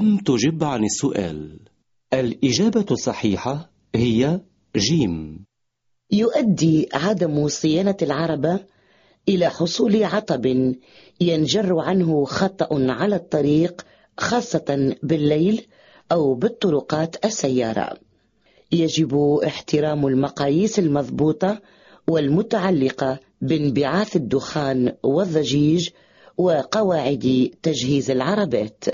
لم تجب عن السؤال. الإجابة الصحيحة هي جيم. يؤدي عدم صيانة العربة إلى حصول عطب ينجر عنه خطأ على الطريق خاصة بالليل أو بالطرقات السيارة. يجب احترام المقاييس المضبوطة والمتعلقة بانبعاث الدخان والضجيج وقواعد تجهيز العربات.